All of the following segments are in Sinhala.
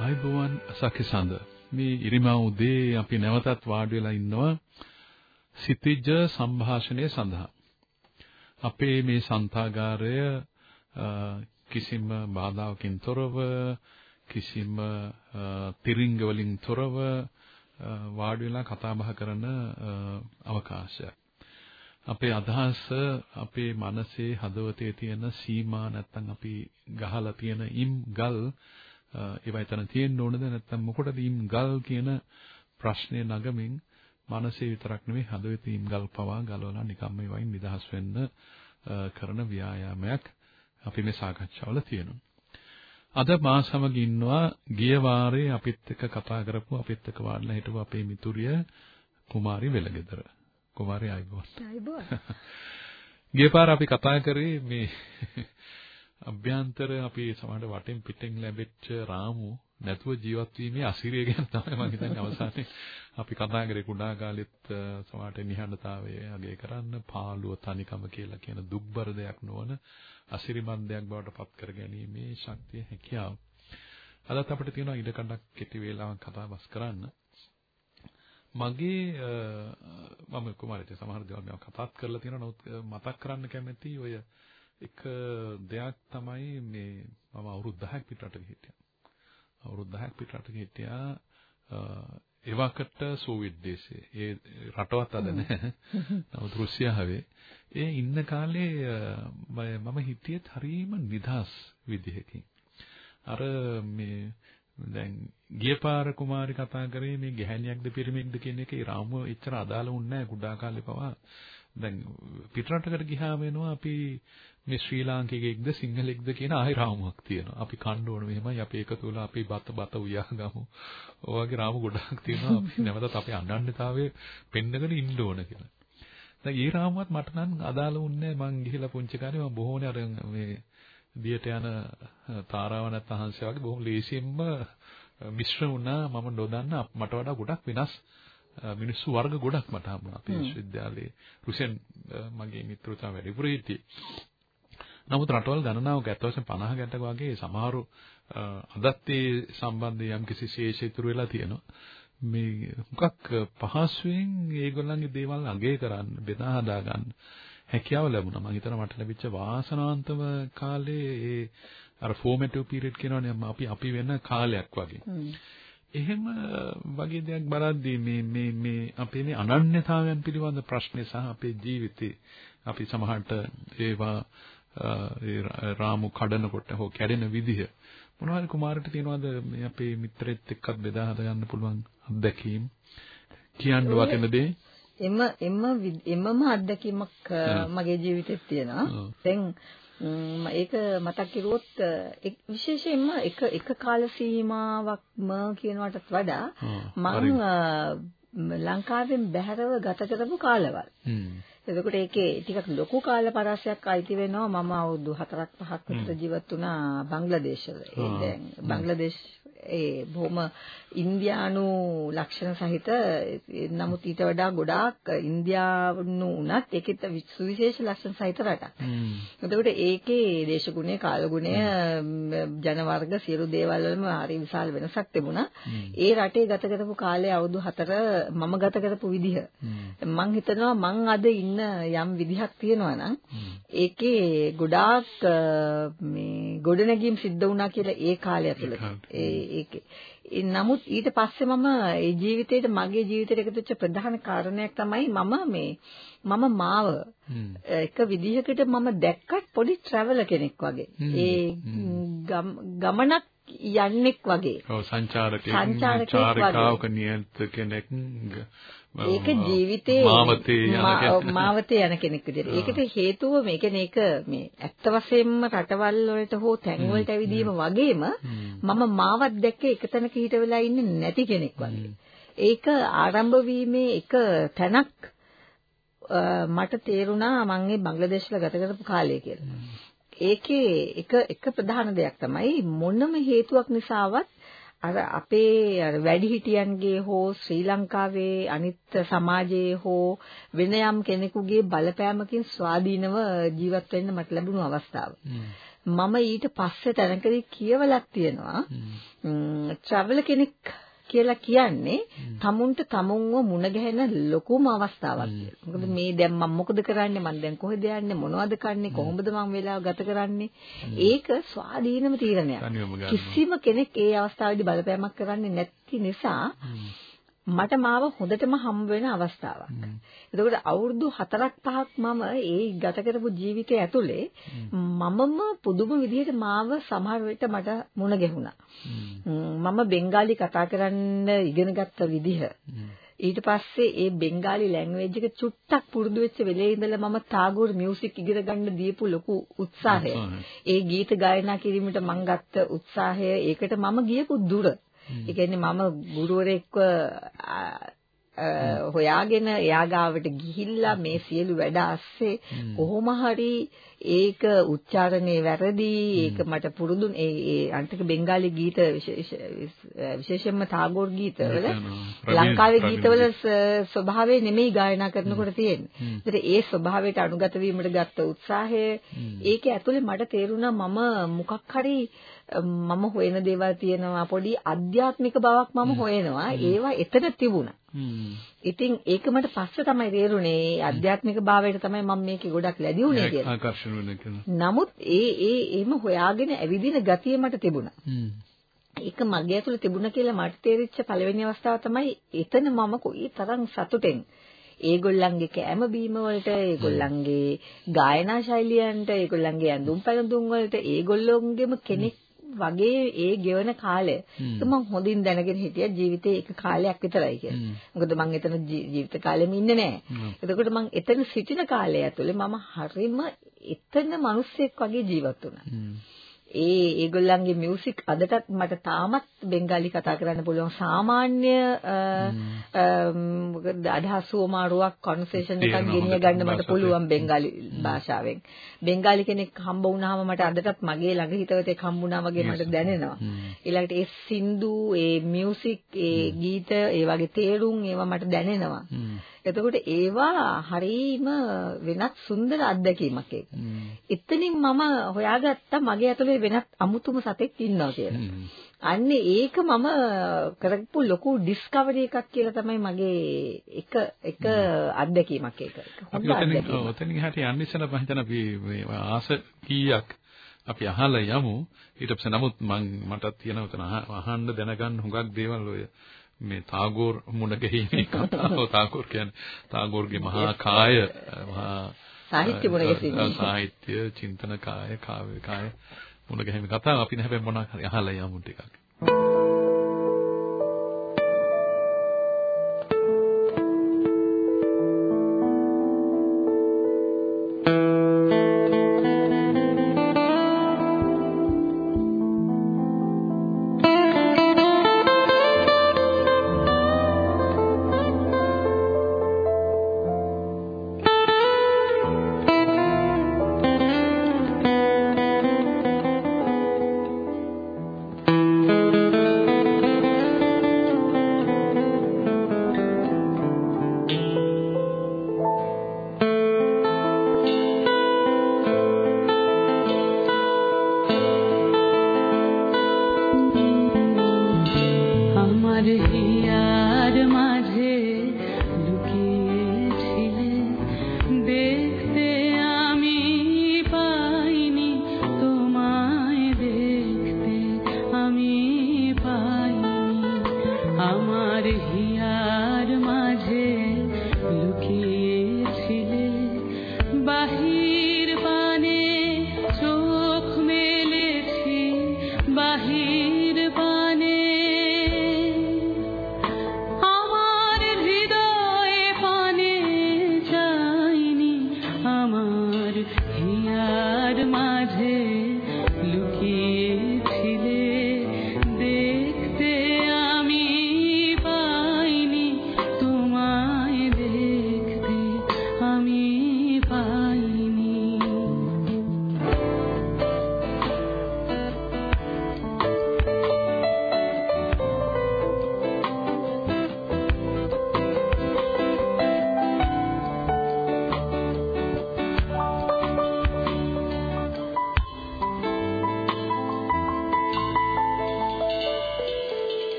ආයිබෝවන් සකිසඳ මේ ඉරිමා උදේ අපි නැවතත් වාඩි වෙලා ඉන්නවා සිතිජ සංഭാෂණය සඳහා අපේ මේ සන්තාගාරය කිසිම බාධාවකින් තොරව කිසිම තිරිංග වලින් තොරව වාඩි වෙලා කතා බහ කරන අවකාශයක්. අපේ අදහස අපේ මනසේ හදවතේ තියෙන සීමා නැත්තම් අපි ගහලා තියෙන ඉම් ගල් ඒවා එතන තියෙන්න ඕනද නැත්නම් මොකටද ඉම් ගල් කියන ප්‍රශ්නේ නගමින් මනසේ විතරක් නෙවෙයි හදවතේ ඉම් ගල් පවා ගලවලා නිකම්ම ඒවයින් නිදහස් වෙන්න කරන ව්‍යායාමයක් අපි මේ සාකච්ඡාවල තියෙනවා. අද මා සමග ඉන්නවා ගිය වාරේ අපිත් එක්ක කතා කරපු අපිත් එක්ක වාඩිලා හිටපු අපේ මිතුරිය කුමාරි වෙලගෙදර. කුමාරි ආයිබෝන්. ආයිබෝන්. ගිය පාර අපි කතා කරේ මේ අභ්‍යන්තර අපි සමහර වටෙන් පිටෙන් ලැබෙච්ච රාමු නැතුව ජීවත් වීමේ අසිරිය ගැන තමයි මම හිතන්නේ අවසානයේ අපි කතා කරේ කුඩා කාලෙත් සමහරට නිහඬතාවය අගය කරන්න පාළුව තනිකම කියලා කියන දුක්බර දෙයක් නොවන අසිරිමත් දෙයක් බවට පත් කර ගැනීමේ ශක්තිය හැකියාව. අදත් අපිට තියෙනවා ඉඩකඩක් කෙටි වේලාවක් කතා බස් කරන්න. මගේ මම කුමාරිට සමහර දේවල් මම කතාත් කරලා තියෙනවා නමුත් මතක් කරන්න කැමති ඔය එක දෙයක් තමයි මේ මම අවුරුදු 10ක් පිටරට හිටියා. අවුරුදු 10ක් පිටරට හිටියා එවකට සෝවියට් දේශයේ ඒ රටවත් අද නැහැ. නමුත් රුසියාවේ ඒ ඉන්න කාලේ මම හිටියෙත් හරීම නිදහස් විදිහකින්. අර මේ දැන් ගියපාර කුමාරි කතා කරේ මේ ගැහණියක්ද පිරිමික්ද කියන එකේ රාමුව එච්චර අදාළ වුණේ නැහැ කුඩා කාලේ පවා. දැන් පිටරටකට ගියාම වෙනවා අපි මේ ශ්‍රී ලාංකිකයෙක්ද සිංහලෙක්ද කියන ආයි රාමුවක් තියෙනවා. අපි කන්න ඕන මෙහෙමයි අපි එකතු වෙලා අපි බත බත උයා ගමු. ඔය වගේ රාමු ගොඩක් තියෙනවා. අපි නැවතත් අපේ අනන්‍යතාවයේ පෙන්නගෙන ඉන්න ඕන කියලා. දැන් ඒ රාමුවත් මට නම් අදාළ වුණේ මං ගිහිලා පුංචි කාලේ මම බොහෝනේ අර මේ දියට යන තාරාව නැත්නම් හංසය වගේ බොහොම ලේසියෙන්ම මිශ්‍ර වුණා. මම නොදන්න මට වඩා ගොඩක් වෙනස් මිනිස්සු වර්ග ගොඩක් මට හම්බුණා අපේ විශ්වවිද්‍යාලයේ. රුසියන් මගේ මිත්‍රතා වැඩිපුර හිටියේ. නමුත් රටවල් ගණනාවක ඇත්ත වශයෙන් 50 ගැටක වගේ සමහරු අදත් ඒ සම්බන්ධයෙන් යම් කිසි ශේෂ ඉතුරු වෙලා තියෙනවා. මේ මොකක් පහසුවෙන් ඒගොල්ලන්ගේ දේවල් අගය කරන්න බෙදා හදා ගන්න හැකියාව ලැබුණා. මම හිතනවා මට ලැබිච්ච වාසනාවන්තම කාලේ ඒ අර ෆෝමැටිව් පීරියඩ් කියනවනේ අපි අපි වෙන කාලයක් වගේ. එහෙම වගේ දෙයක් බලද්දී මේ මේ මේ අපේ මේ අනන්‍යතාවයන් පිළිබඳ ප්‍රශ්නේ සහ අපේ ජීවිතේ අපි සමහරට ඒවා ඒ රාමු කඩනකොට හෝ කැඩෙන විදිහ මොනවද කුමාරට තියෙනවද මේ අපේ මිත්‍රෙත් එක්කත් බෙදා හද ගන්න පුළුවන් අත්දැකීම් කියන්න වටින දේ එම එම එමම අත්දැකීමක් මගේ ජීවිතෙත් තියෙනවා. දැන් ඒක මතක් කිරුවොත් විශේෂයෙන්ම එක එක කාල සීමාවක්ම කියනවටත් වඩා මම ලංකාවෙන් බැහැරව ගත කරපු කාලවල. එතකොට ඒකේ ටිකක් ලොකු කාල පරාසයක් අයිති වෙනවා. මම අවුරුදු 4ක් 5ක් විතර ජීවත් වුණා බංග්ලාදේශවල. ඒ දැන් බංග්ලාදේශ ඒ බොහොම ඉන්දියානු ලක්ෂණ සහිත නමුත් ඊට වඩා ගොඩාක් ඉන්දියානු උනත් ඒකෙත් සුවිශේෂ ලක්ෂණ සහිත රටක්. එතකොට ඒකේ දේශගුණය කාලගුණය ජන වර්ග සියලු දේවල් වලම හරි විශාල වෙනසක් තිබුණා. ඒ රටේ ගත කරපු කාලේ අවුරුදු 4 මම ගත කරපු විදිහ මම හිතනවා මං අද ඉන්න යම් විදිහක් තියෙනවා නම් ඒකේ ගොඩාක් මේ ගොඩනැගීම් සිද්ධ වුණා කියලා ඒ කාලය ඇතුළත. ඒ ඒකේ. නමුත් ඊට පස්සේ මම ඒ ජීවිතේට මගේ ජීවිතේට එකතු වෙච්ච ප්‍රධාන කාරණයක් තමයි මම මේ මම මාව එක විදිහකට මම දැක්කත් පොඩි ට්‍රැවලර් කෙනෙක් වගේ. ඒ ගමනක් යන්නෙක් වගේ. ඔව් සංචාරකයෙක් චාරිකාවක නියත කෙනෙක් ඒක ජීවිතේ මාවතේ යන කෙනෙක්. විදිහට. ඒකට හේතුව මේ කියන්නේ ඒක මේ ඇත්ත වශයෙන්ම රටවල් වලට හෝ තැන් වලට ඇවිදීම වගේම මම මාවත් දැක්ක එක තැනක හිට වෙලා ඉන්නේ නැති කෙනෙක් වගේ. ඒක ආරම්භ වීමේ එක තැනක් මට තේරුණා මම මේ බංග්ලාදේශවල ගත කරපු කාලය කියලා. ඒකේ එක එක ප්‍රධාන දෙයක් තමයි මොනම හේතුවක් නිසාවත් අර අපේ අර වැඩිහිටියන්ගේ හෝ ශ්‍රී ලංකාවේ අනිත් සමාජයේ හෝ වෙන යම් කෙනෙකුගේ බලපෑමකින් ස්වාධීනව ජීවත් වෙන්න මට ලැබුණු අවස්ථාව. මම ඊට පස්සේ තැනකදී කියවලක් තියෙනවා. ට්‍රැවල් කෙනෙක් කියලා කියන්නේ තමුන්ට තමුන්ව මුණ ගැහෙන ලොකුම අවස්ථාවක්. කියලා. මොකද මේ දැන් මම මොකද කරන්නේ? මම දැන් කොහෙද යන්නේ? මොනවද කරන්නේ? කොහොමද මම වෙලාව ගත කරන්නේ? ඒක ස්වාධීනම තීරණයක්. කිසිම කෙනෙක් ඒ අවස්ථාවේදී බලපෑමක් කරන්නේ නැති නිසා මට මාව හොඳටම හම්බ වෙන අවස්ථාවක්. එතකොට අවුරුදු 4ක් 5ක් මම ඒ ගත කරපු ජීවිතය ඇතුලේ මමම පුදුම විදිහට මාව සමහර විට මට මුණ ගැහුණා. මම බෙන්ගාලි කතා කරන්න ඉගෙන ගත්ත විදිහ ඊට පස්සේ ඒ බෙන්ගාලි ලැන්ග්වේජ් එක චුට්ටක් පුරුදු වෙච්ච වෙලේ ඉඳලා මම තාගෝර් මියුසික් ඉගෙන ගන්න දීපු ලොකු උත්සාහය. ඒ ගීත ගායනා කිරීමට මම ගත්ත උත්සාහය ඒකට මම ගියපු දුර. ඒ කියන්නේ මම ගුරුවරයෙක්ව හොයාගෙන එයා ගාවට ගිහිල්ලා මේ සියලු වැඩ අස්සේ කොහොම හරි ඒක උච්චාරණේ වැරදි ඒක මට පුරුදු ඒ ඒ අන්තික බෙන්ගාලි ගීත විශේෂයෙන්ම තාගෝර් ගීතවල ලංකාවේ ගීතවල ස්වභාවය නෙමෙයි ගායනා කරනකොට තියෙන්නේ. ඒතර ඒ ස්වභාවයට අනුගත වීමට ගත්ත උත්සාහය ඒක ඇතුලේ මට තේරුණා මම මොකක් හරි මම හොයන දේවල් තියෙනවා පොඩි අධ්‍යාත්මික බවක් මම හොයනවා. ඒවා එතන තිබුණා. ඉතින් ඒක මට පස්සේ තමයි තේරුනේ අධ්‍යාත්මික භාවයට තමයි මම මේකේ ගොඩක් ලැබි වුණේ කියලා. ආකර්ෂණ වෙන කියලා. නමුත් ඒ ඒ එහෙම හොයාගෙන ඇවිදින ගතිය මට තිබුණා. ඒක මගේ ඇතුළේ තිබුණා කියලා මට තේරිච්ච පළවෙනි අවස්ථාව තමයි එතන මම කොයි තරම් සතුටෙන් ඒගොල්ලන්ගේ කැම බීම වලට ඒගොල්ලන්ගේ ගායනා ශෛලියන්ට ඒගොල්ලන්ගේ ඇඳුම් පැළඳුම් වලට ඒගොල්ලෝන්ගේම කෙනෙක් වගේ ඒ ගෙවන කාලය මම හොඳින් දැනගෙන හිටියා ජීවිතේ එක කාලයක් විතරයි කියලා. මොකද මම එතන ජීවිත කාලෙම ඉන්නේ නැහැ. එතකොට මම එතන සිටින කාලය ඇතුලේ මම හරිම එතන මිනිස්සෙක් වගේ ජීවත් වුණා. ඒ ඒගොල්ලන්ගේ මියුසික් අදටත් මට තාමත් බෙන්ගාලි කතා කරන්න පුළුවන්. සාමාන්‍ය අදහස් වමාරුවක් කන්වර්සේෂන් එකක් ගෙනිය ගන්න මට පුළුවන් බෙන්ගාලි භාෂාවෙන්. බෙන්ගාලි කෙනෙක් හම්බ වුණාම මට අදටත් මගේ ළඟ හිතවතෙක් හම්බුණා වගේ මට දැනෙනවා. ඊළඟට ඒ සින්දු, ඒ මියුසික්, ඒ ගීත, ඒ වගේ තේරුම් ඒවා මට දැනෙනවා. එතකොට ඒවා හරීම වෙනත් සුන්දර අත්දැකීමක් ඒක. එතනින් මම හොයාගත්තා මගේ ඇතුලේ වෙනත් අමුතුම සතෙක් ඉන්නවා කියලා. අන්න ඒක මම කරපු ලොකු ඩිස්කවරි එකක් කියලා තමයි මගේ එක එක අත්දැකීමක් ඒක. අපි ඔතනින් ඔතනින් හැටි යන්න ඉස්සෙල්ලා මම හිතන අපි ආස කීයක් අපි අහලා යමු ඊට පස්සේ නමුත් මම මටත් තියෙන උතන අහන්න දැනගන්න හුඟක් දේවල් ඔය මේ තාගෝර් මුණ ගැහිීමේ කතාව. තාගෝර් කියන්නේ තාගෝර්ගේ මහා කාය මහා සාහිත්‍ය මුණ ගැසීම සාහිත්‍ය චින්තන කාය කාව්‍ය කාය මුණ ගැහිීමේ කතාව. අපි හැබැයි මොනවා හරි අහලා යමු ටිකක්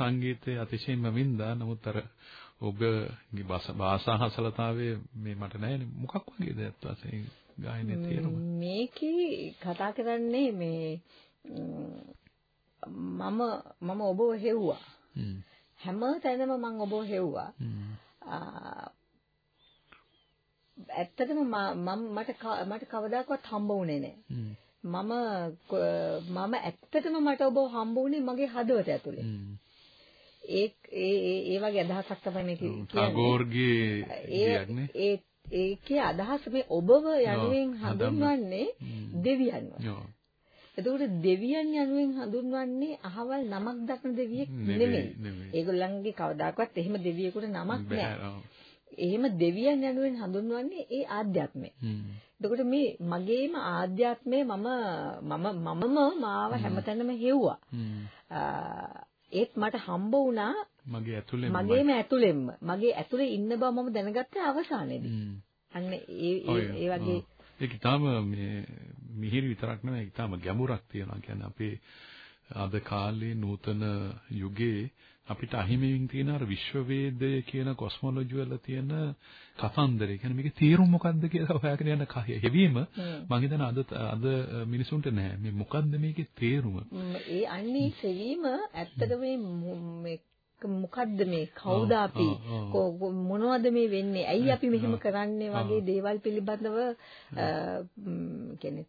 සංගීතය අතිශයින්ම වින්දා. නමුත් අර ඔබගේ භාෂාහසලතාවය මේ මට නැහැනේ. මොකක් වගේද ඇත්ත වශයෙන් ගායනයේ තියෙනවා? මේකේ කතා කරන්නේ මේ මම මම ඔබව හෙව්වා. හැම තැනම මම ඔබව හෙව්වා. ඇත්තටම මම මට මට කවදාකවත් හම්බ වුණේ නැහැ. මම මම ඇත්තටම මට ඔබ හම්බ වුණේ මගේ හදවත ඇතුලේ. ඒ ඒ ඒ වගේ අදහසක් තමයි මේ කියන්නේ. ටාගෝර්ගේ කියන්නේ. ඒ ඒකේ අදහස මේ ඔබව යනුවෙන් හඳුන්වන්නේ දෙවියන්ව. එතකොට දෙවියන් යනුවෙන් හඳුන්වන්නේ අහවල් නමක් දක්න දෙවියෙක් නෙමෙයි. ඒගොල්ලන්ගේ කවදාකවත් එහෙම දෙවියෙකුට නමක් නැහැ. එහෙම දෙවියන් යනුවෙන් හඳුන්වන්නේ ඒ ආධ්‍යාත්මය. එතකොට මේ මගේම ආධ්‍යාත්මය මම මම මමම මාව හැමතැනම හෙව්වා. ඒත් මට හම්බ වුණා මගේ ඇතුළෙන්ම මගේම ඇතුළෙන්ම මගේ ඇතුළේ ඉන්න බව මම දැනගත්තේ අවසානයේදී. අන්න ඒ ඒ වගේ ඒක ඊටාම මේ මිහිරි විතරක් නෙවෙයි ඊටාම ගැඹුරක් තියෙනවා. කියන්නේ අපේ අද කාලේ නූතන යුගයේ අපිට අහිමියෙන් තියෙන අර විශ්වවේදය කියන කොස්මොලොජි වල තියෙන කතන්දරය. කියන්නේ මේකේ තේරුම මොකක්ද කියලා හොයාගෙන යන හැවීම මම හිතන අද අද මිනිසුන්ට නැහැ. මේ මොකක්ද මේකේ තේරුම? ඒ අන්නේ සෙවීම ඇත්තටම මේ මොකද්ද මේ? කවුද අපි? මොනවද මේ වෙන්නේ? ඇයි අපි මෙහෙම කරන්නේ වගේ දේවල් පිළිබඳව කියන්නේ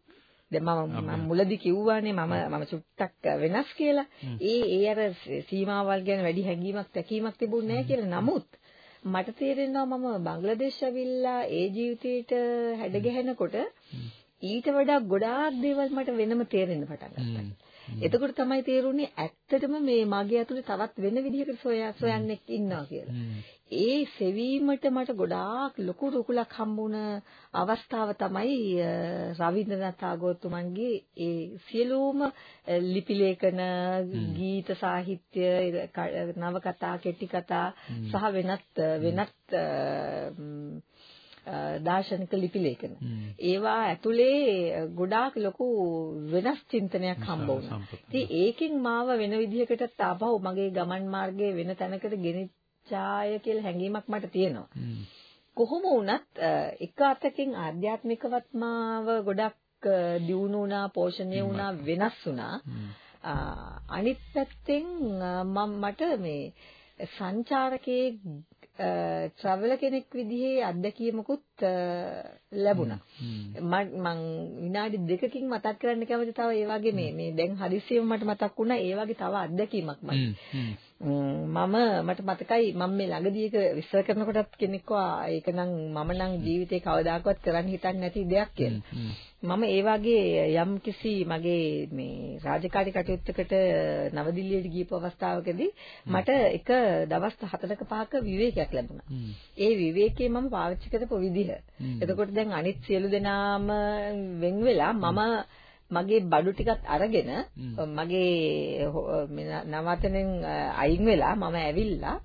දැන් මම මම මුලදි කිව්වානේ මම මම චුට්ටක් වෙනස් කියලා. ඒ ඒ අර සීමාවල් ගැන වැඩි හැඟීමක් තැකීමක් තිබුණේ නැහැ කියලා. නමුත් මට තේරෙනවා මම බංග්ලාදේශ ඇවිල්ලා ඒ ජීවිතේට හැඩගැහෙනකොට ඊට වඩා ගොඩාක් දේවල් මට වෙනම තේරෙන්න පටන් ගත්තා. එතකොට තමයි තේරුනේ ඇත්තටම මේ මගේ ඇතුලේ තවත් වෙන විදිහකට සොයන්නෙක් ඉන්නවා කියලා. ඒ සෙවීමට මට ගොඩාක් ලොකු රුකුලක් හම්බුණ අවස්ථාව තමයි රවීන්ද්‍රනාථ tagore ඒ සියලුම ලිපි ලේඛන ගීත සාහිත්‍ය නවකතා කෙටි කතා සහ වෙනත් වෙනත් දාර්ශනික ලිපි ලේඛන. ඒවා ඇතුලේ ගොඩාක් ලොකු වෙනස් චින්තනයක් හම්බ වුණා. ඉතින් ඒකෙන් මාව වෙන විදිහකට ආපහු මගේ ගමන් මාර්ගයේ වෙන තැනකට ගෙනිච්චාය කියලා හැඟීමක් මට තියෙනවා. කොහොම වුණත් එක අතකින් ආධ්‍යාත්මිකවත් මාව ගොඩක් දියුණු වුණා, පෝෂණය වුණා, වෙනස් වුණා. අනිත් පැත්තෙන් මම මට මේ සංචාරකයේ ට්‍රැවලර් කෙනෙක් විදිහේ අත්දැකීමකුත් ලැබුණා. මම විනාඩි දෙකකින් මතක් කරන්න කැමති තව ඒ වගේ මේ මේ දැන් හදිස්සියෙම මට මතක් වුණා ඒ වගේ තව අත්දැකීමක් මට. මම මට මතකයි මම මේ ළඟදී එක විශ්ල කරනකොටත් කෙනෙක් කිව්වා ඒක නම් මම නම් ජීවිතේ කවදාකවත් කරන්න හිතන්නේ නැති දෙයක් කියලා. මම ඒ වගේ යම් කිසි මගේ මේ රාජකාරී කටයුත්තකට නවදිල්ලියට ගියපු අවස්ථාවකදී මට එක දවස් 4ක 5ක විවේකයක් ලැබුණා. ඒ විවේකේ මම පාවිච්චි කරපු විදිහ. එතකොට දැන් අනිත් සියලු දෙනාම වෙන් වෙලා මම මගේ බඩු ටිකත් අරගෙන මගේ නවතනෙන් අයින් වෙලා මම ඇවිල්ලා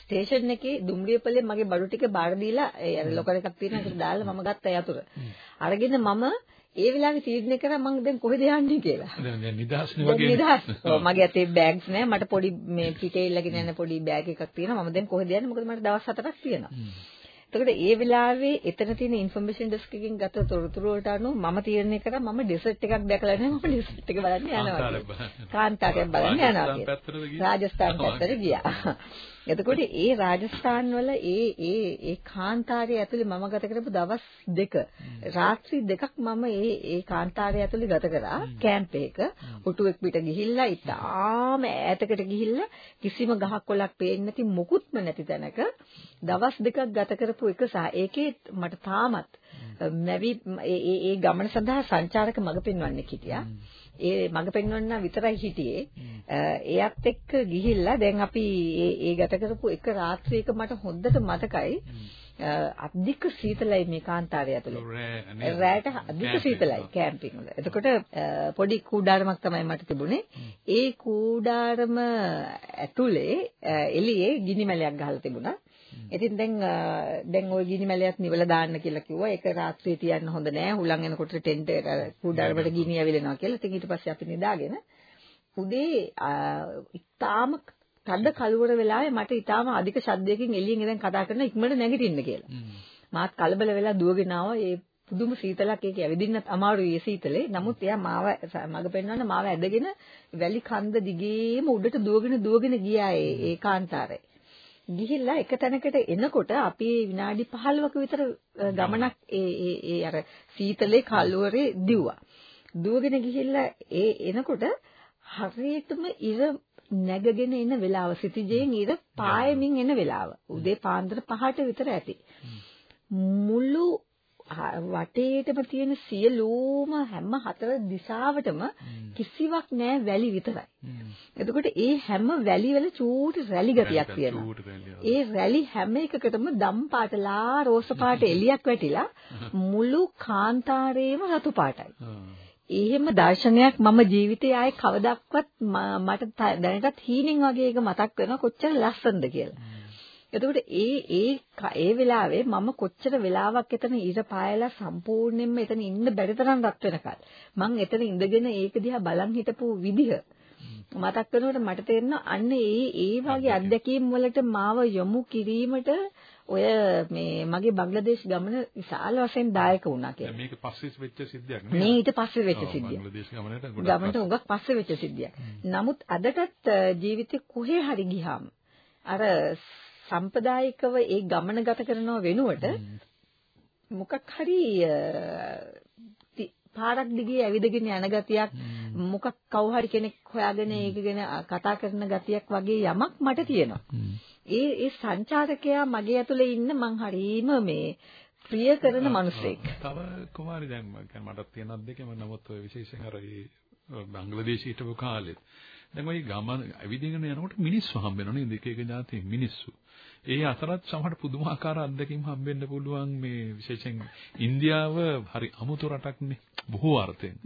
ස්ටේෂන් එකේ දුම්රියපලේ මගේ බඩු ටික බාර දීලා ඒ අර ලොකර එකක් තියෙන එකට දාලා මම ගත්ත යතුරු. අරගෙන මම ඒ වෙලාවේ තීරණය කරා මම දැන් කොහෙද යන්නේ කියලා. දැන් නිදහස්නේ වගේ. නිදහස්. මගේ අතේ බෑග්ස් නෑ. මට පොඩි මේ පිටේ ඉල්ලගෙන යන පොඩි බෑග් එකක් තියෙනවා. මම දැන් කොහෙද යන්නේ? මොකද මට දවස් හතරක් තියෙනවා. එතකොට ඒ වෙලාවේ එතන තියෙන ඉන්ෆර්මේෂන් ඩෙස්ක් එකකින් ගත තොරතුරු වලට අනුව මම තීරණය කරා මම ඩෙසර්ට් එකක් දැකලා නැහැ මම ඩෙසර්ට් එක බලන්න යනවා. කාන්තාරයක් බලන්න යනවා. රාජස්ථාන පැත්තට ගියා. එතකොට ඒ රාජස්ථාන් වල ඒ ඒ ඒ කාන්තාරයේ ඇතුලේ මම ගත කරපු දවස් දෙක. රාත්‍රී දෙකක් මම ඒ ඒ කාන්තාරයේ ඇතුලේ ගත කරා. කැම්ප් එක. ඔටුවෙක් පිට ගිහිල්ලා ඉතාලම ඈතකට ගිහිල්ලා කිසිම ගහක් කොළක් පේන්නේ නැති මුකුත්ම නැති තැනක දවස් දෙකක් ගත කරපු එක සහ ඒකේ මට තාමත් මැවි ඒ ඒ ගමන සඳහා සංචාරක මඟ පෙන්වන්නෙක් හිටියා ඒ මඟ පෙන්වන්න විතරයි හිටියේ. එයත් එක්ක ගිහිල්ලා දැන් අපි ඒ ඒ ගත කරපු එක රාත්‍රියක මට හොඳට මතකයි. අධික සීතලයි මේ කාන්තාරය ඇතුලේ. රැයට අධික සීතලයි කැම්පින් වල. එතකොට පොඩි කූඩාරමක් තමයි මට තිබුණේ. ඒ කූඩාරම ඇතුලේ එළියේ ගිනි මැලයක් ගහලා තිබුණා. ඉතින් දැන් දැන් ওই ගිනි මැලයක් නිවලා දාන්න කියලා කිව්වා. ඒක රාත්‍රියේ තියන්න හොඳ නෑ. හුලං එනකොට ටෙන්ට් එක කුඩාරමට ගිනි ඇවිලෙනවා කියලා. ඉතින් ඊට පස්සේ අපි නිදාගෙන උදේ ඉතාලම තද කලවර වෙලාවේ මට ඉතාලම අධික ශබ්දයකින් එළියෙන් ඉඳන් කතා කරන ඉක්මනට නැගිටින්න කියලා. මාත් කලබල වෙලා දුවගෙන ආවා. ඒ පුදුම සීතලක් ඒක ඇවිදින්නත් අමාරුයි ඒ සීතලේ. නමුත් එයා මාව මග පෙන්වන්න මාව ඇදගෙන වැලි කන්ද දිගේම උඩට දුවගෙන දුවගෙන ගියා ඒ කාන්තාරේ. ගිහිල්ලා එක තැනකට එනකොට අපි විනාඩි 15ක විතර ගමනක් ඒ ඒ ඒ අර සීතලේ කළුවරේ දිව්වා. දුවගෙන ගිහිල්ලා ඒ එනකොට හරියටම ඉර නැගගෙන එන වෙලාව සිටිජෙන් ඉර පායමින් එන වෙලාව. උදේ පාන්දර 5ට විතර ඇති. මුළු වටේටම තියෙන සියලුම හැම හතර දිශාවටම කිසිවක් නැහැ වැලි විතරයි. එතකොට ඒ හැම වැලි වල චූටි රැලි ගතියක් තියෙනවා. ඒ රැලි හැම එකකටම දම් පාට ලා රෝස පාට එලියක් වැටිලා මුළු කාන්තාරේම රතු පාටයි. එහෙම දර්ශනයක් මම ජීවිතේ ආයේ කවදාවත් මට දැනටත් හීනෙන් වගේ එක මතක් වෙනවා කොච්චර ලස්සනද කියලා. එතකොට ඒ ඒ ඒ වෙලාවේ මම කොච්චර වෙලාවක් එතන ඉර පායලා සම්පූර්ණයෙන්ම එතන ඉන්න බැරි තරම් රත් වෙනකල් මං එතන ඉඳගෙන ඒක දිහා බලන් හිටපු විදිහ මතක් කරනකොට මට තේරෙනවා අන්න ඒ ඒ වගේ අත්දැකීම් වලට මාව යොමු කිරීමට ඔය මේ මගේ බංග්ලාදේශ ගමන විශාල වශයෙන් දායක වුණා කියලා. මේක පස්සේ වෙච්ච සිද්ධියක් නේ. මේ ඊට පස්සේ වෙච්ච සිද්ධියක්. බංග්ලාදේශ ගමනට ගමනට උගක් පස්සේ වෙච්ච සිද්ධියක්. නමුත් අදටත් ජීවිතේ කොහේ හරි ගියාම අර සම්ප්‍රදායිකව ඒ ගමන ගත කරනව වෙනුවට මොකක් හරි පාරක් දිගේ ඇවිදගෙන යන ගතියක් මොකක් කවු හරි කෙනෙක් හොයාගෙන ඒක ගැන කතා කරන ගතියක් වගේ යමක් මට තියෙනවා. ඒ ඒ සංචාරකයා මගේ ඇතුලේ ඉන්න මං හරීම මේ ප්‍රිය කරන මිනිසෙක්. තව කුමාරි දැන් මටත් තියෙන අද්දකම නමුත් ඔය විශේෂයෙන් අර බංග්ලාදේශී හිටපු කාලෙත් දැන් ওই ගමන ඇවිදගෙන යනකොට මිනිස්සු හම්බ වෙනවා නේද? එක එක જાතියේ මිනිස්සු. ඒ අතරත් සමහර පුදුමාකාර අත්දැකීම් හම්බෙන්න පුළුවන් මේ විශේෂයෙන් ඉන්දියාව හරි අමුතු රටක්නේ. බොහෝ අර්ථයෙන්.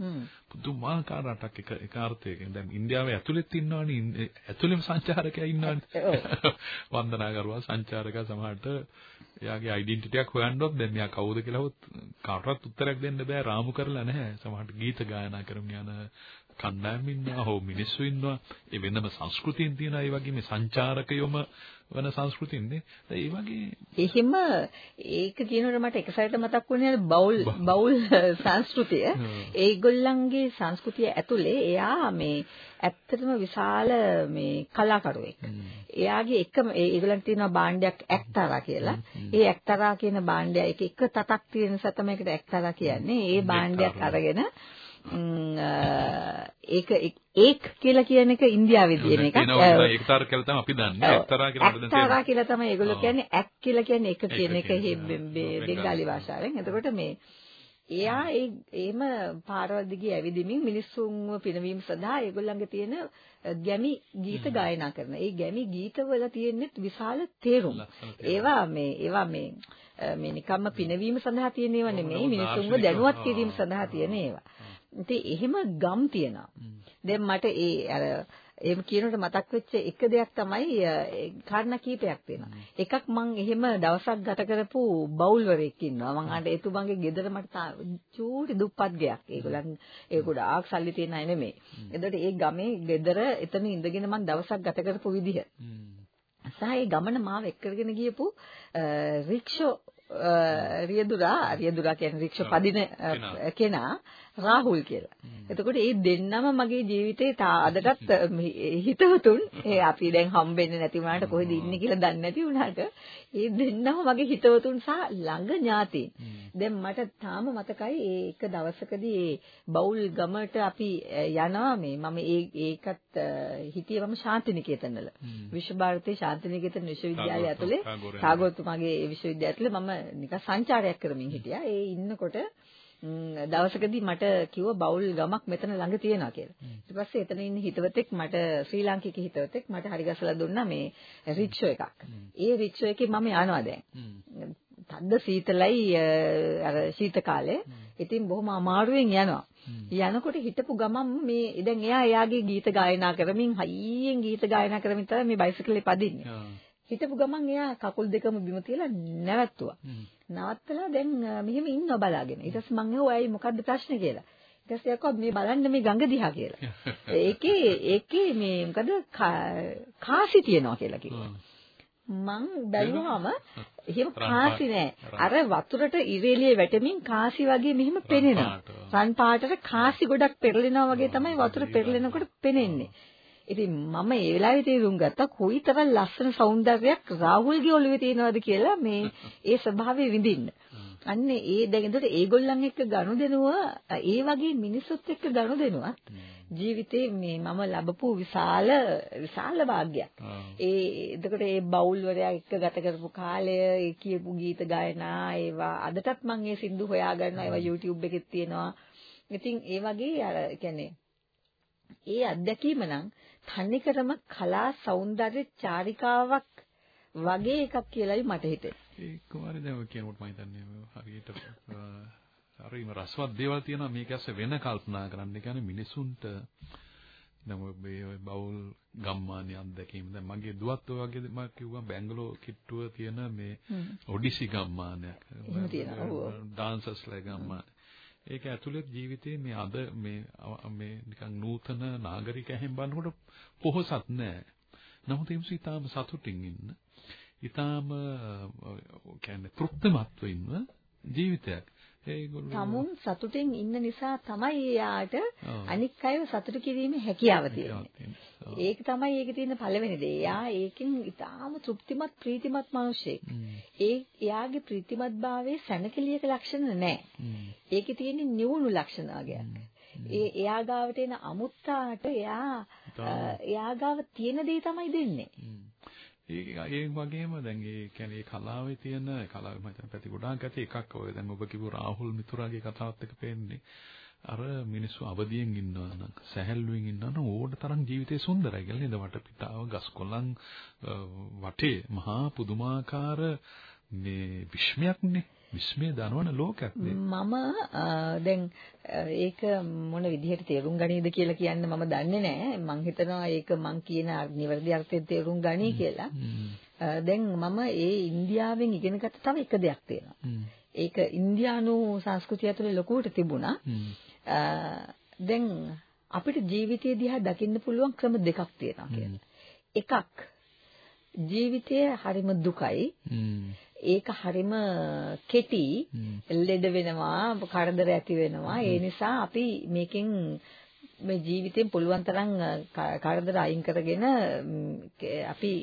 පුදුමාකාර රටක් එක එක අර්ථයකින්. දැන් ඉන්දියාවේ ඇතුළෙත් ඉන්නවනේ ඇතුළෙම සංචාරකයා ඉන්නවනේ. වන්දනාකරුවා සංචාරකයා සමහරට එයාගේ ඩෙන්ටිටියක් හොයන්නවත් දැන් මෙයා කවුද කියලා හොත් කාටවත් උත්තරයක් දෙන්න බෑ රාමු කරලා නැහැ. සමහරට ගීත ගායනා කරමින් යන කණ්ඩායම් ඉන්නවා හෝ මිනිස්සු ඉන්නවා. ඒ වෙනම සංස්කෘතියන් තියෙනවා. ඒ වගේ මේ සංචාරකයොම වෙන සංස්කෘතියන්නේ ඒ වගේ එහෙම ඒක කියනකොට මට එක සැරේට මතක් වුණේ බවුල් බවුල් සංස්කෘතිය. ඒගොල්ලන්ගේ සංස්කෘතිය ඇතුලේ එයා මේ ඇත්තටම විශාල මේ කලාකරුවෙක්. එයාගේ එකම ඒගොල්ලන්ට තියෙනවා භාණ්ඩයක් ඇක්තරා කියලා. ඒ ඇක්තරා කියන භාණ්ඩය එක එක තතක් තියෙන නිසා තමයි ඒකට ඇක්තරා කියන්නේ. ඒ භාණ්ඩයක් අරගෙන ඒක ඒක කියලා කියන එක ඉන්දියාවේ තියෙන එකක්. ඒකතර කියලා තමයි අපි දන්නේ. එක්තරා කියලා අපිට දැන් එක්තරා කියලා තමයි ඒගොල්ලෝ කියන්නේ. ඇක් කියලා කියන්නේ එක කියන එක බෙන්ගාලි භාෂාවෙන්. එතකොට මේ එයා ඒ එහෙම පාරවල් දිගේ ඇවිදිමින් මිනිස්සුන්ව පිනවීම සඳහා ඒගොල්ලන්ගේ තියෙන ගැමි ගීත ගායනා කරන. ඒ ගැමි ගීතවල තියෙන විශාල තේරුම්. ඒවා මේ ඒවා මේ මේ නිකම්ම පිනවීම සඳහා තියෙන ඒවා නෙමෙයි. මිනිස්සුන්ව දැනුවත් කිරීම සඳහා තියෙන ඒවා. ඉතින් එහෙම ගම් තියෙනවා. දැන් මට ඒ අර එහෙම කියනකොට මතක් වෙච්ච එක දෙයක් තමයි කාරණා කීපයක් තියෙනවා. එකක් මං එහෙම දවසක් ගත කරපු බවුල්වරයෙක් ඉන්නවා. මං අහන්න එතුමන්ගේ ගෙදර මට චූටි දුප්පත් ගයක්. ඒගොල්ලන් ඒ ගොඩාක් සල්ලි තියෙන අය නෙමෙයි. එතකොට ඒ ගමේ ගෙදර එතන ඉඳගෙන මං දවසක් ගත කරපු විදිහ. සහ ඒ ගමන මාව එක්කගෙන ගියපු රික්ෂෝ රියදුරා රියදුරා කියන්නේ රික්ෂා පදින කෙනා රාහුල් කියලා. එතකොට මේ දෙන්නම මගේ ජීවිතේ අදටත් හිතවතුන් ඒ අපි දැන් හම්බෙන්නේ නැති වුණාට කොහෙද ඉන්නේ කියලා දන්නේ නැති වුණාට මේ දෙන්නම මගේ හිතවතුන් සහ ළඟ ඥාතීන්. දැන් මට තාම මතකයි ඒ එක දවසකදී ඒ බවුල් ගමට අපි යනවා මේ. මම ඒ ඒකත් හිටියේ මම ශාන්තිනිකේතනවල. විශ්ව ಭಾರತයේ ශාන්තිනිකේතන විශ්වවිද්‍යාලය ඇතුලේ. ටාගෝර් තුමාගේ විශ්වවිද්‍යාලය ඇතුලේ මම නිකන් සංචාරයක් කරමින් හිටියා. ඒ ඉන්නකොට දවසකදී මට කිව්වා බවුල් ගමක් මෙතන ළඟ තියෙනවා කියලා. ඊට පස්සේ එතන ඉන්න හිතවතෙක් මට ශ්‍රී ලාංකික හිතවතෙක් මට හරි ගසලා දුන්නා මේ රික්ෂෝ එකක්. ඒ රික්ෂෝ එකේ මම යනවා දැන්. තද්ද සීතලයි අර ශීත කාලේ. ඉතින් බොහොම අමාරුවෙන් යනවා. යනකොට හිටපු ගමන් මේ දැන් එයා එයාගේ ගීත ගායනා කරමින් හයියෙන් ගීත ගායනා කරමින් තමයි මේ බයිසිකලේ පදින්නේ. හිටපු ගමන් එයා කකුල් දෙකම බිම තියලා නැවැත්තුවා. නවත්තලා දැන් මෙහෙම ඉන්නව බලාගෙන. ඊට පස්සේ මං ඇහුවා ඇයි මොකද්ද ප්‍රශ්නේ කියලා. ඊට පස්සේ අක්කා මේ බලන්න මේ ගඟ දිහා කියලා. ඒකේ ඒකේ මේ මොකද කාසි තියනවා කියලා කිව්වා. මං බැලුවාම එහෙම කාසි නෑ. අර වතුරට ඉරේලිය වැටෙමින් කාසි වගේ මෙහෙම පෙනෙනවා. රන් පාටට කාසි ගොඩක් පෙරලෙනවා වගේ තමයි වතුර පෙරලෙනකොට පෙනෙන්නේ. ඉතින් මම ඒ වෙලාවේ තේරුම් ගත්තා කොයිතරම් ලස්සන సౌందර්යයක් රාහුල්ගේ ඔළුවේ තියෙනවද කියලා මේ ඒ ස්වභාවය විඳින්න. අන්න ඒ දැන් එතකොට ඒගොල්ලන් එක්ක ගනුදෙනුව ඒ වගේ මිනිස්සුත් එක්ක ගනුදෙනුවත් ජීවිතේ මේ මම ලැබපු විශාල විශාල වාග්යක්. ඒ එතකොට ඒ බවුල්වරයා එක්ක ගත කරපු කාලය, ඒ කියපු ගීත ගායනා ඒවා අදටත් මම ඒ සින්දු හොයා ගන්නවා. ඒවා YouTube එකෙත් තියෙනවා. ඉතින් ඒ වගේ අර කියන්නේ ඒ අත්දැකීම නම් තනිකරම කලා సౌందර්ය චාරිකාවක් වගේ එකක් කියලායි මට හිතෙන්නේ. ඒ කුමාරි දැන් ඔය කියනකොට මම හිතන්නේ හරියට හරිම රසවත් දේවල් තියෙනවා මේක ඇස්සේ වෙන කල්පනා කරන්න. ඒ කියන්නේ මිනිසුන්ට දැන් ඔය බවුල් ගම්මානයේ අත්දැකීම දැන් මගේ දුවත් ඔය වගේ මම කිව්වා බැංගලෝ කිට්ටුව තියෙන මේ ඔඩිසි ගම්මානයක්. ඩාන්සර්ස්ලා ගම්මාන. ඒක ඇතුළේ ජීවිතේ මේ අද මේ මේ නිකන් නූතන නාගරික හැම බලනකොට පොහසත් නෑ. නමුත් ඒ මිනිස්සු ඊටාම සතුටින් ඉන්න. ඊටාම කියන්නේ තෘප්තිමත්ව ඉන්න ජීවිතයක්. ඒගොල්ලෝ තමුන් සතුටින් ඉන්න නිසා තමයි යාට අනික් අයව සතුටු කිරීමේ හැකියාව තියෙන්නේ. ඒක තමයි ඒකේ තියෙන පළවෙනි දේ. යා ඒකෙන් ඊටාම තෘප්තිමත් ප්‍රීතිමත් මිනිසෙක්. ඒ එයාගේ ප්‍රීතිමත් භාවයේ සැනකෙලියක ලක්ෂණ නැහැ. ඒකේ තියෙන නිවුණු ලක්ෂණ වගේක්. ඒ එයා ගාවට එන අමුත්තාට එයා එයා ගාව තියෙන දේ තමයි දෙන්නේ. ඒ ඒ වගේම දැන් ඒ කියන්නේ කලාවේ තියෙන කලාවේ මම පැති ගොඩාක් ඇති එකක් ඔය දැන් ඔබ කිව්ව රාහුල් මිතුරාගේ කතාවත් එක්ක පේන්නේ අර මිනිස්සු අවදියෙන් ඉන්නවා නම් සැහැල්ලුවෙන් ඉන්නවා නම් ඕඩ තරම් ජීවිතේ සුන්දරයි කියලා නේද වටපිටාව ගස් කොළන් වටේ මහා පුදුමාකාර මේ විශ්මයක්නේ විශ්මය දනවන ලෝකයක් මම දැන් ඒක මොන විදිහට තේරුම් ගනීද කියලා කියන්න මම දන්නේ නැහැ. මම හිතනවා ඒක මං කියන නිවැරදි අර්ථයෙන් තේරුම් ගනී කියලා. දැන් මම ඒ ඉන්දියාවෙන් ඉගෙන ගත්ත තව එක දෙයක් තියෙනවා. ඒක ඉන්දියානු සංස්කෘතිය ඇතුලේ ලොකුවට තිබුණා. දැන් අපිට ජීවිතය දිහා දකින්න පුළුවන් ක්‍රම දෙකක් තියෙනවා කියලා. එකක් ජීවිතය හරිම දුකයි. ඒක හරිම කෙටි. ලෙඩ වෙනවා කරදර ඇති වෙනවා. ඒ නිසා අපි මේකෙන් මේ ජීවිතෙන් පුළුවන් තරම් කරදර අයින් කරගෙන අපි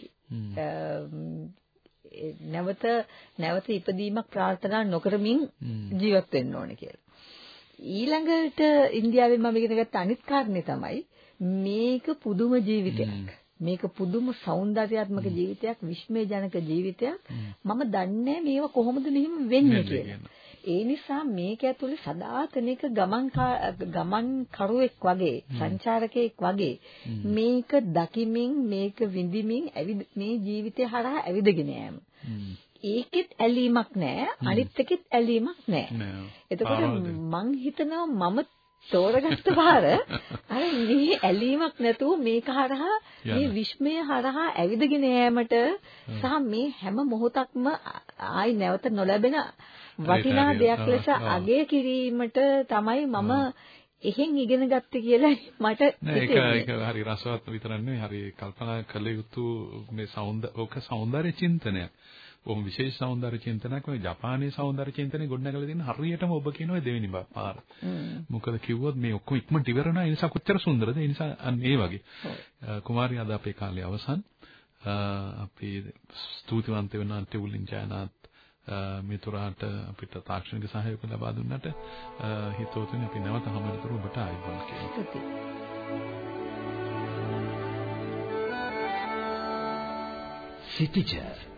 නැවත නැවත ඉපදීමක් ප්‍රාර්ථනා නොකරමින් ජීවත් වෙන්න ඕනේ කියලා. ඊළඟට ඉන්දියාවේ මම ඉගෙන ගත්ත අනිත් කාරණේ තමයි මේක පුදුම ජීවිතයක්. මේක පුදුම సౌందర్యාත්මක ජීවිතයක්, විශ්මයජනක ජීවිතයක්. මම දන්නේ මේව කොහොමද මෙහෙම වෙන්නේ කියලා. ඒ නිසා මේක ඇතුලේ සදාතනික ගමන් ගමන් කරුවෙක් වගේ සංචාරකයෙක් වගේ මේක දකිමින් මේක විඳිමින් මේ ජීවිතය හරහා ඇවිදගෙන යෑම. ඒකෙත් ඇලීමක් නැහැ අනිත් එකෙත් ඇලීමක් නැහැ. එතකොට මං හිතනවා මම තෝරගත්ත පාර අර මේ ඇලීමක් නැතුව මේක හරහා මේ විශ්මය හරහා ඇවිදගෙන යෑමට සහ මේ හැම මොහොතක්ම ආයි නැවත නොලැබෙන වටිනා දෙයක් ලෙස අගය කිරීමට තමයි මම එහෙන් ඉගෙන ගත්තේ කියලා මට ඒක ඒක හරි රසවත් විතරක් නෙවෙයි හරි කල්පනා කළ යුතු මේ සෞන්දර්ය ඕක සෞන්දර්ය චින්තනයක්. බොහොම විශේෂ සෞන්දර්ය චින්තනයක් ඔය ජපානයේ සෞන්දර්ය චින්තනය ගොඩනගලා තියෙන හරියටම ඔබ කියන ඔය දෙවෙනි පාර. මොකද කිව්වොත් මේ ඔක්කොම ඉක්මනට ඉවර වෙනවා ඒ නිසා කොච්චර සුන්දරද ඒ නිසා අන්න ඒ වගේ. කුමාරී අද අපේ කාලේ අවසන්. අපි ස්තුතිවන්ත වෙන අන්තිවුලින් ජයනාත් මිතුරාට අපිට තාක්ෂණික සහයෝගය ලබා දුන්නට හිතවතුනි අපි නැවත හමුවෙනතුරු ඔබට ආයුබෝවන් කියනවා. සිටිජර්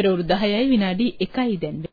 පෙරවරු 10යි විනාඩි 1යි දැන්.